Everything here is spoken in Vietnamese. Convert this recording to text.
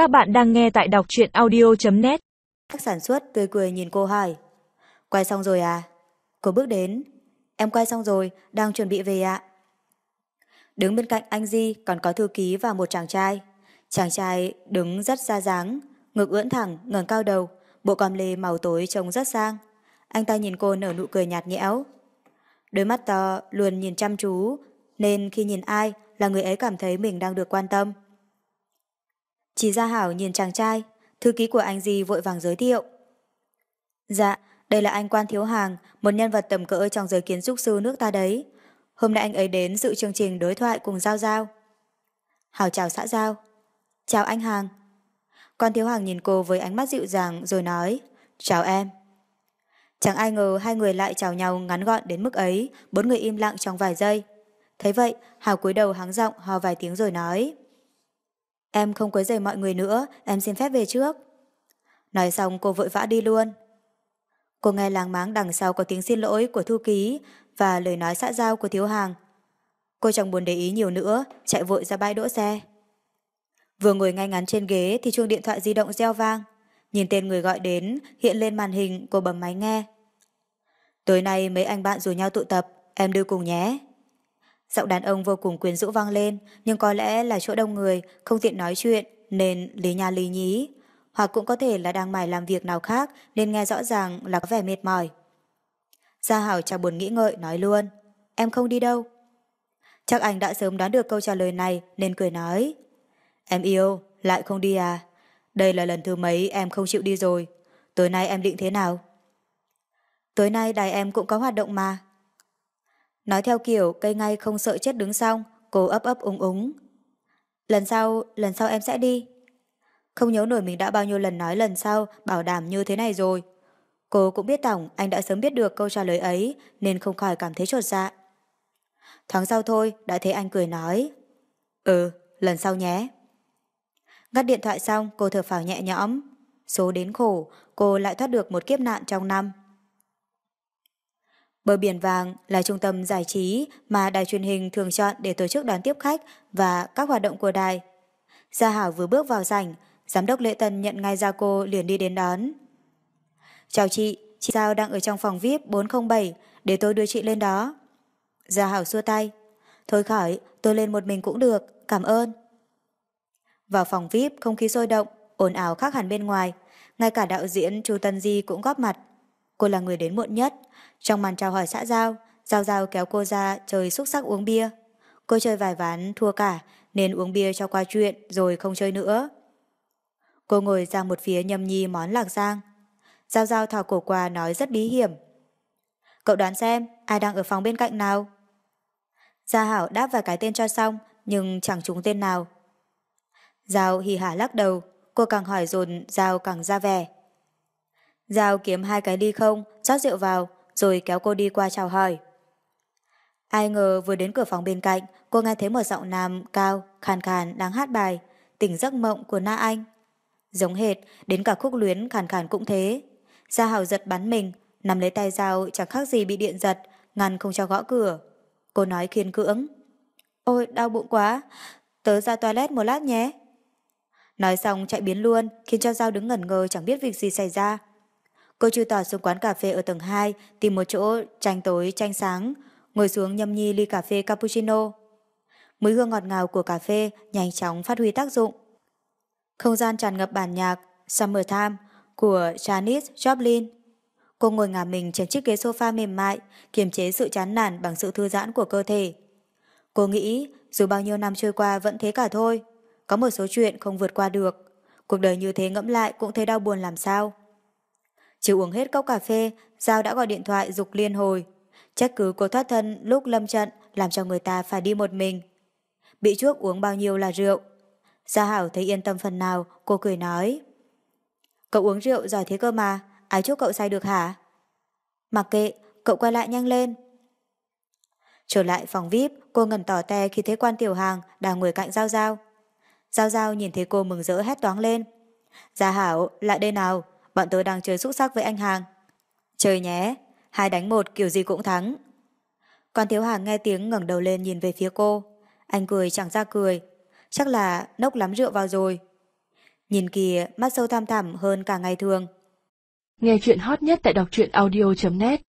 Các bạn đang nghe tại đọc truyện audio.net các Sản xuất tươi cười nhìn cô hỏi. Quay xong rồi à? Cô bước đến. Em quay xong rồi, đang chuẩn bị về ạ. Đứng bên cạnh anh Di còn có thư ký và một chàng trai. Chàng trai đứng rất ra dáng, ngực ưỡn thẳng, ngẩng cao đầu, bộ com lê màu tối trông rất sang. Anh ta nhìn cô nở nụ cười nhạt nhẽo. Đôi mắt to luôn nhìn chăm chú, nên khi nhìn ai là người ấy cảm thấy mình đang được quan tâm. Chỉ ra Hảo nhìn chàng trai, thư ký của anh Di vội vàng giới thiệu. Dạ, đây là anh Quan Thiếu Hàng, một nhân vật tầm cỡ trong giới kiến trúc sư nước ta đấy. Hôm nay anh ấy đến dự chương trình đối thoại cùng Giao Giao. Hảo chào xã Giao. Chào anh Hàng. Quan Thiếu Hàng nhìn cô với ánh mắt dịu dàng rồi nói, chào em. Chẳng ai ngờ hai người lại chào nhau ngắn gọn đến mức ấy, bốn người im lặng trong vài giây. Thấy vậy, Hảo cúi đầu hắng giọng ho vài tiếng rồi nói. Em không quấy rầy mọi người nữa, em xin phép về trước. Nói xong cô vội vã đi luôn. Cô nghe làng máng đằng sau có tiếng xin lỗi của thư ký và lời nói xã giao của thiếu hàng. Cô chẳng buồn để ý nhiều nữa, chạy vội ra bãi đỗ xe. Vừa ngồi ngay ngắn trên ghế thì chuông điện thoại di động reo vang. Nhìn tên người gọi đến, hiện lên màn hình, cô bấm máy nghe. Tối nay mấy anh bạn rủ nhau tụ tập, em đưa cùng nhé. Giọng đàn ông vô cùng quyến rũ vang lên, nhưng có lẽ là chỗ đông người, không tiện nói chuyện, nên lý nha lý nhí. Hoặc cũng có thể là đang mải làm việc nào khác, nên nghe rõ ràng là có vẻ mệt mỏi. Gia Hảo chào buồn nghĩ ngợi, nói luôn. Em không đi đâu. Chắc anh đã sớm đoán được câu trả lời này, nên cười nói. Em yêu, lại không đi à? Đây là lần thứ mấy em không chịu đi rồi. Tối nay em định thế nào? Tối nay đài em cũng có hoạt động mà. Nói theo kiểu cây ngay không sợ chết đứng xong, cô ấp ấp úng úng. Lần sau, lần sau em sẽ đi. Không nhớ nổi mình đã bao nhiêu lần nói lần sau bảo đảm như thế này rồi. Cô cũng biết tổng anh đã sớm biết được câu trả lời ấy nên không khỏi cảm thấy trột dạ. Thoáng sau thôi đã thấy anh cười nói. Ừ, lần sau nhé. Ngắt điện thoại xong cô thở phào nhẹ nhõm. Số đến khổ, cô lại thoát được một kiếp nạn trong năm. Bờ biển vàng là trung tâm giải trí mà đài truyền hình thường chọn để tổ chức đón tiếp khách và các hoạt động của đài. Gia Hảo vừa bước vào sảnh, giám đốc lễ tân nhận ngay ra cô liền đi đến đón. Chào chị, chị Giao đang ở trong phòng VIP 407, để tôi đưa chị lên đó. Gia Hảo xua tay. Thôi khỏi, tôi lên một mình cũng được, cảm ơn. Vào phòng VIP, không khí sôi động, ồn ào khác hẳn bên ngoài. Ngay cả đạo diễn Chu Tân Di cũng góp mặt. Cô là người đến muộn nhất. Trong màn chào hỏi xã giao, Giao Giao kéo cô ra chơi xúc sắc uống bia. Cô chơi vài ván thua cả, nên uống bia cho qua chuyện rồi không chơi nữa. Cô ngồi ra một phía nhâm nhi món lạc giang. Giao Giao thò cổ qua nói rất bí hiểm. Cậu đoán xem, ai đang ở phòng bên cạnh nào? Gia Hảo đáp vài cái tên cho xong, nhưng chẳng trúng tên nào. Giao hì hả lắc đầu, cô càng hỏi dồn Giao càng ra vẻ. Giao kiếm hai cái ly không, rót rượu vào, rồi kéo cô đi qua chào hỏi. Ai ngờ vừa đến cửa phòng bên cạnh, cô nghe thấy một giọng nam cao, khàn khàn đang hát bài, tỉnh giấc mộng của Na Anh. Giống hệt, đến cả khúc luyến khàn khàn cũng thế. Gia Hảo giật bắn mình, nắm lấy tay dao chẳng khác gì bị điện giật, ngăn không cho gõ cửa. Cô nói khiên cưỡng. Ôi, đau bụng quá, tớ ra toilet một lát nhé. Nói xong chạy biến luôn, khiến cho Giao đứng ngẩn ngơ chẳng biết việc gì xảy ra. Cô chui tỏ xuống quán cà phê ở tầng 2, tìm một chỗ tranh tối tranh sáng, ngồi xuống nhâm nhi ly cà phê cappuccino. Mùi hương ngọt ngào của cà phê nhanh chóng phát huy tác dụng. Không gian tràn ngập bản nhạc Summertime của Janis Joplin. Cô ngồi ngả mình trên chiếc ghế sofa mềm mại, kiềm chế sự chán nản bằng sự thư giãn của cơ thể. Cô nghĩ dù bao nhiêu năm trôi qua vẫn thế cả thôi. Có một số chuyện không vượt qua được. Cuộc đời như thế ngẫm lại cũng thấy đau buồn làm sao. Chưa uống hết cốc cà phê, Giao đã gọi điện thoại dục liên hồi. Chắc cứ cô thoát thân lúc lâm trận làm cho người ta phải đi một mình. Bị chuốc uống bao nhiêu là rượu. Gia Hảo thấy yên tâm phần nào, cô cười nói. Cậu uống rượu giỏi thế cơ mà, ai chúc cậu say được hả? Mặc kệ, cậu quay lại nhanh lên. Trở lại phòng VIP, cô ngẩn tỏ te khi thấy quan tiểu hàng đang ngồi cạnh Giao Giao. Giao Giao nhìn thấy cô mừng rỡ hét toáng lên. Gia Hảo, lại đây nào, bọn tớ đang chơi xúc sắc với anh Hàng. Chơi nhé, hai đánh một kiểu gì cũng thắng. Còn thiếu hàng nghe tiếng ngẩng đầu lên nhìn về phía cô. Anh cười chẳng ra cười. Chắc là nốc lắm rượu vào rồi. Nhìn kìa, mắt sâu tham thẳm hơn cả ngày thường. Nghe chuyện hot nhất tại đọc truyện audio.net